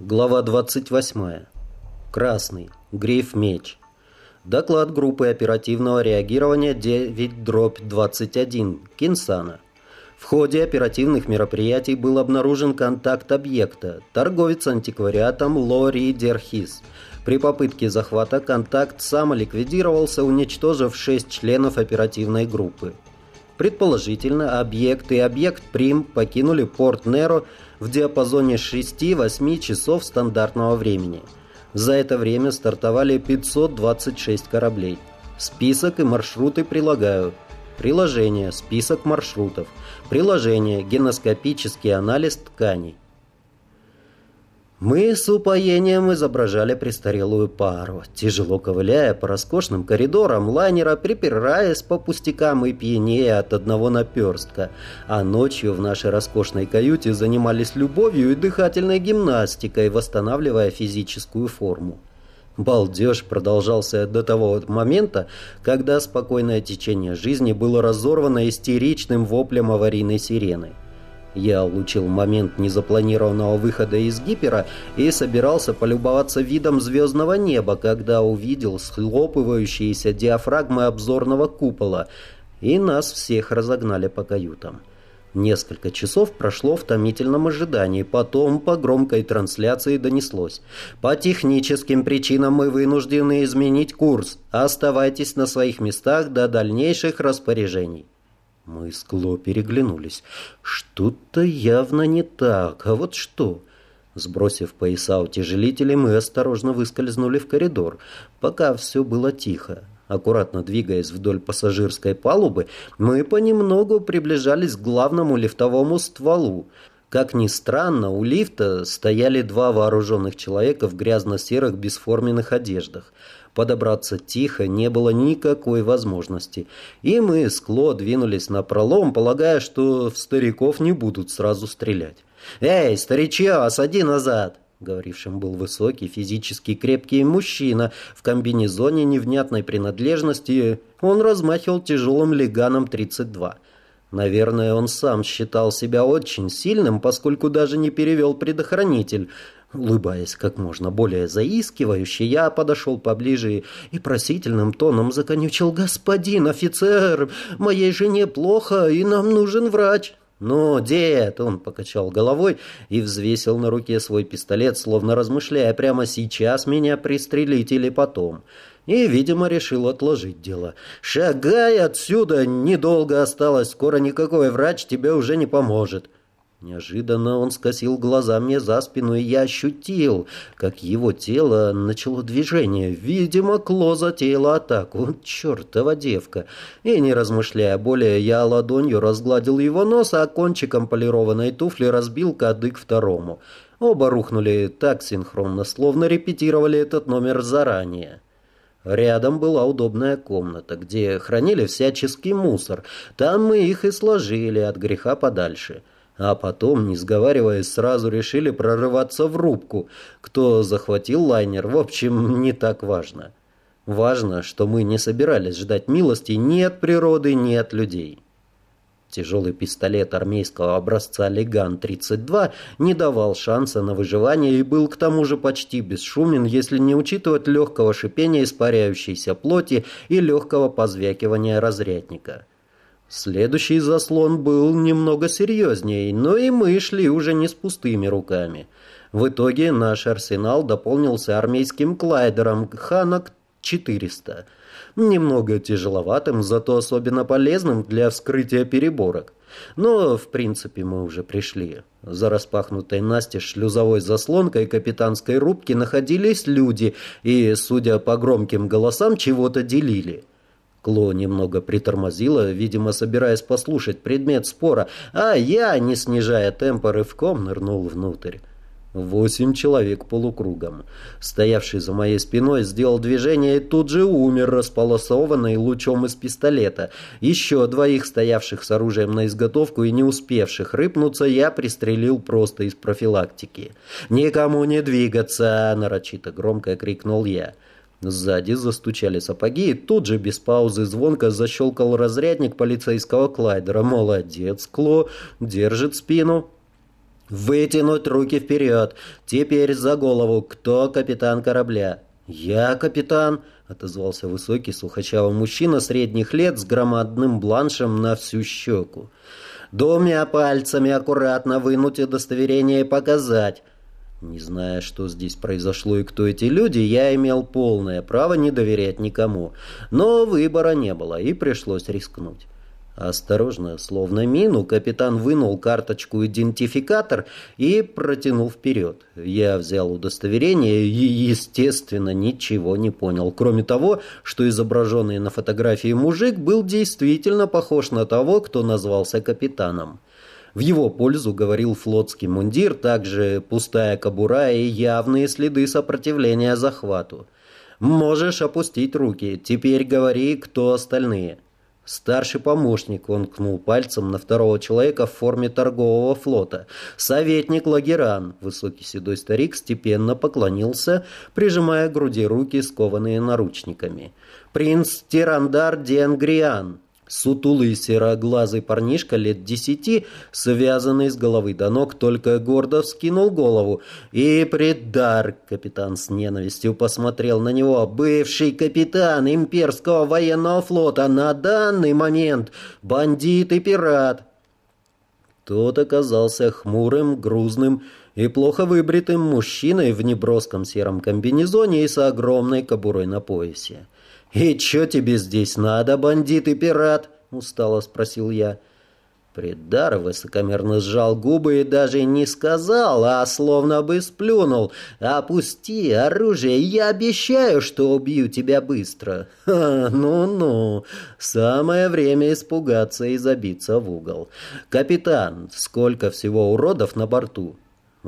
Глава 28. Красный. Гриф меч. Доклад группы оперативного реагирования 9-21 Кинсана. В ходе оперативных мероприятий был обнаружен контакт объекта, торговец антиквариатом Лори Дерхис. При попытке захвата контакт самоликвидировался, уничтожив 6 членов оперативной группы. Предположительно, объект и объект Прим покинули порт Неро в диапазоне 6-8 часов стандартного времени. За это время стартовали 526 кораблей. Список и маршруты прилагаю. Приложение. Список маршрутов. Приложение. Геноскопический анализ тканей. Мы с упоением изображали престарелую пару, тяжело ковыляя по роскошным коридорам лайнера, припираясь по пустякам и пьянее от одного наперстка. А ночью в нашей роскошной каюте занимались любовью и дыхательной гимнастикой, восстанавливая физическую форму. Балдеж продолжался до того момента, когда спокойное течение жизни было разорвано истеричным воплем аварийной сирены. Я улучил момент незапланированного выхода из гипера и собирался полюбоваться видом звездного неба, когда увидел схлопывающиеся диафрагмы обзорного купола, и нас всех разогнали по каютам. Несколько часов прошло в томительном ожидании, потом по громкой трансляции донеслось. «По техническим причинам мы вынуждены изменить курс. Оставайтесь на своих местах до дальнейших распоряжений». Мы с Кло переглянулись. Что-то явно не так. А вот что? Сбросив пояса утяжелители, мы осторожно выскользнули в коридор, пока все было тихо. Аккуратно двигаясь вдоль пассажирской палубы, мы понемногу приближались к главному лифтовому стволу. Как ни странно, у лифта стояли два вооруженных человека в грязно-серых бесформенных одеждах. Подобраться тихо не было никакой возможности. И мы с Кло двинулись на пролом, полагая, что в стариков не будут сразу стрелять. «Эй, старичье, сади назад!» Говорившим был высокий, физически крепкий мужчина в комбинезоне невнятной принадлежности. Он размахивал тяжелым леганом 32. Наверное, он сам считал себя очень сильным, поскольку даже не перевел предохранитель. Улыбаясь как можно более заискивающе, я подошел поближе и просительным тоном законючил «Господин офицер, моей жене плохо, и нам нужен врач». «Ну, дед!» — он покачал головой и взвесил на руке свой пистолет, словно размышляя, прямо сейчас меня пристрелить или потом. И, видимо, решил отложить дело. «Шагай отсюда! Недолго осталось, скоро никакой врач тебе уже не поможет». Неожиданно он скосил глаза мне за спину, и я ощутил, как его тело начало движение. Видимо, Кло затеяла атаку. Чертова девка. И, не размышляя более, я ладонью разгладил его нос, а кончиком полированной туфли разбил кадык второму. Оба рухнули так синхронно, словно репетировали этот номер заранее. Рядом была удобная комната, где хранили всяческий мусор. Там мы их и сложили от греха подальше. — а потом, не сговариваясь, сразу решили прорываться в рубку. Кто захватил лайнер, в общем, не так важно. Важно, что мы не собирались ждать милости ни от природы, ни от людей. Тяжелый пистолет армейского образца «Леган-32» не давал шанса на выживание и был к тому же почти бесшумен, если не учитывать легкого шипения испаряющейся плоти и легкого позвякивания разрядника. Следующий заслон был немного серьезнее, но и мы шли уже не с пустыми руками. В итоге наш арсенал дополнился армейским клайдером «Ханок 400». Немного тяжеловатым, зато особенно полезным для вскрытия переборок. Но, в принципе, мы уже пришли. За распахнутой настежь шлюзовой заслонкой капитанской рубки находились люди и, судя по громким голосам, чего-то делили. Кло немного притормозила, видимо, собираясь послушать предмет спора, а я, не снижая темпа, рывком нырнул внутрь. Восемь человек полукругом. Стоявший за моей спиной сделал движение и тут же умер, располосованный лучом из пистолета. Еще двоих, стоявших с оружием на изготовку и не успевших рыпнуться, я пристрелил просто из профилактики. «Никому не двигаться!» — нарочито громко крикнул я. Сзади застучали сапоги, и тут же без паузы звонко защелкал разрядник полицейского клайдера. «Молодец, Кло! Держит спину!» Вытянуть руки вперед. Теперь за голову. Кто капитан корабля? Я капитан, отозвался высокий сухочавый мужчина средних лет с громадным бланшем на всю щеку. Двумя пальцами аккуратно вынуть удостоверение и показать. Не зная, что здесь произошло и кто эти люди, я имел полное право не доверять никому. Но выбора не было, и пришлось рискнуть. Осторожно, словно мину, капитан вынул карточку-идентификатор и протянул вперед. Я взял удостоверение и, естественно, ничего не понял, кроме того, что изображенный на фотографии мужик был действительно похож на того, кто назвался капитаном. В его пользу говорил флотский мундир, также пустая кобура и явные следы сопротивления захвату. «Можешь опустить руки. Теперь говори, кто остальные». Старший помощник, он кнул пальцем на второго человека в форме торгового флота. Советник Лагеран, высокий седой старик, степенно поклонился, прижимая к груди руки, скованные наручниками. Принц Тирандар Денгриан, Сутулый сероглазый парнишка лет десяти, связанный с головы до ног, только гордо вскинул голову. И предар, капитан с ненавистью посмотрел на него, бывший капитан имперского военного флота, на данный момент бандит и пират. Тот оказался хмурым, грузным и плохо выбритым мужчиной в неброском сером комбинезоне и с огромной кобурой на поясе. «И чё тебе здесь надо, бандит и пират?» — устало спросил я. Предар высокомерно сжал губы и даже не сказал, а словно бы сплюнул. «Опусти оружие, я обещаю, что убью тебя быстро». «Ну-ну, самое время испугаться и забиться в угол. Капитан, сколько всего уродов на борту?»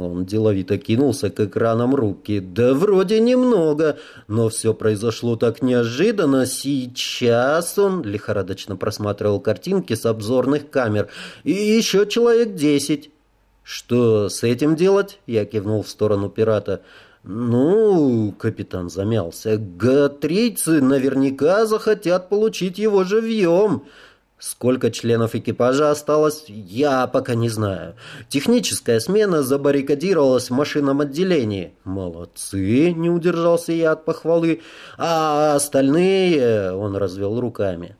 Он деловито кинулся к экранам руки. «Да вроде немного, но все произошло так неожиданно. Сейчас он...» Лихорадочно просматривал картинки с обзорных камер. «И еще человек десять». «Что с этим делать?» Я кивнул в сторону пирата. «Ну...» — капитан замялся. «Гатрийцы наверняка захотят получить его живьем». Сколько членов экипажа осталось, я пока не знаю. Техническая смена забаррикадировалась в машинном отделении. Молодцы, не удержался я от похвалы. А остальные, он развел руками.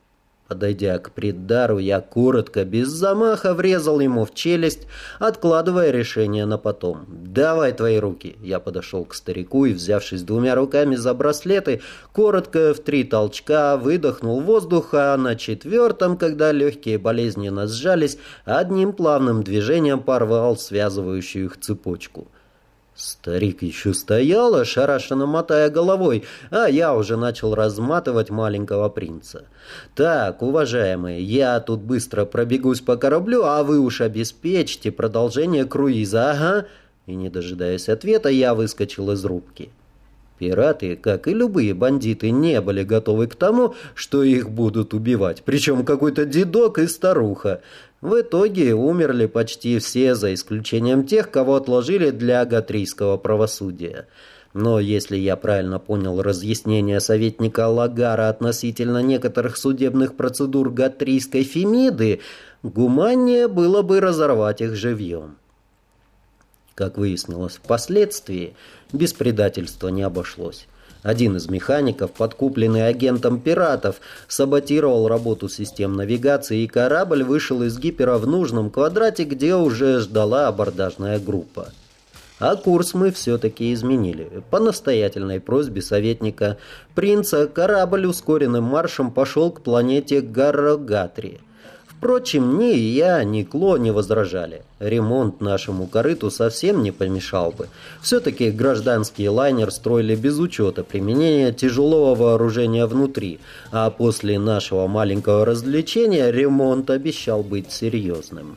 Подойдя к преддару, я коротко, без замаха, врезал ему в челюсть, откладывая решение на потом. «Давай твои руки!» Я подошел к старику и, взявшись двумя руками за браслеты, коротко в три толчка выдохнул воздух, а на четвертом, когда легкие болезненно сжались, одним плавным движением порвал связывающую их цепочку. Старик еще стоял, ошарашенно мотая головой, а я уже начал разматывать маленького принца. «Так, уважаемые, я тут быстро пробегусь по кораблю, а вы уж обеспечьте продолжение круиза, ага». И, не дожидаясь ответа, я выскочил из рубки. Пираты, как и любые бандиты, не были готовы к тому, что их будут убивать, причем какой-то дедок и старуха. В итоге умерли почти все, за исключением тех, кого отложили для гатрийского правосудия. Но если я правильно понял разъяснение советника Лагара относительно некоторых судебных процедур гатрийской Фемиды, гуманнее было бы разорвать их живьем. Как выяснилось впоследствии, без предательства не обошлось. Один из механиков, подкупленный агентом пиратов, саботировал работу систем навигации, и корабль вышел из гипера в нужном квадрате, где уже ждала абордажная группа. А курс мы все-таки изменили. По настоятельной просьбе советника принца корабль ускоренным маршем пошел к планете Гаррогатри – Впрочем, ни я, ни Кло не возражали. Ремонт нашему корыту совсем не помешал бы. Все-таки гражданский лайнер строили без учета применения тяжелого вооружения внутри, а после нашего маленького развлечения ремонт обещал быть серьезным.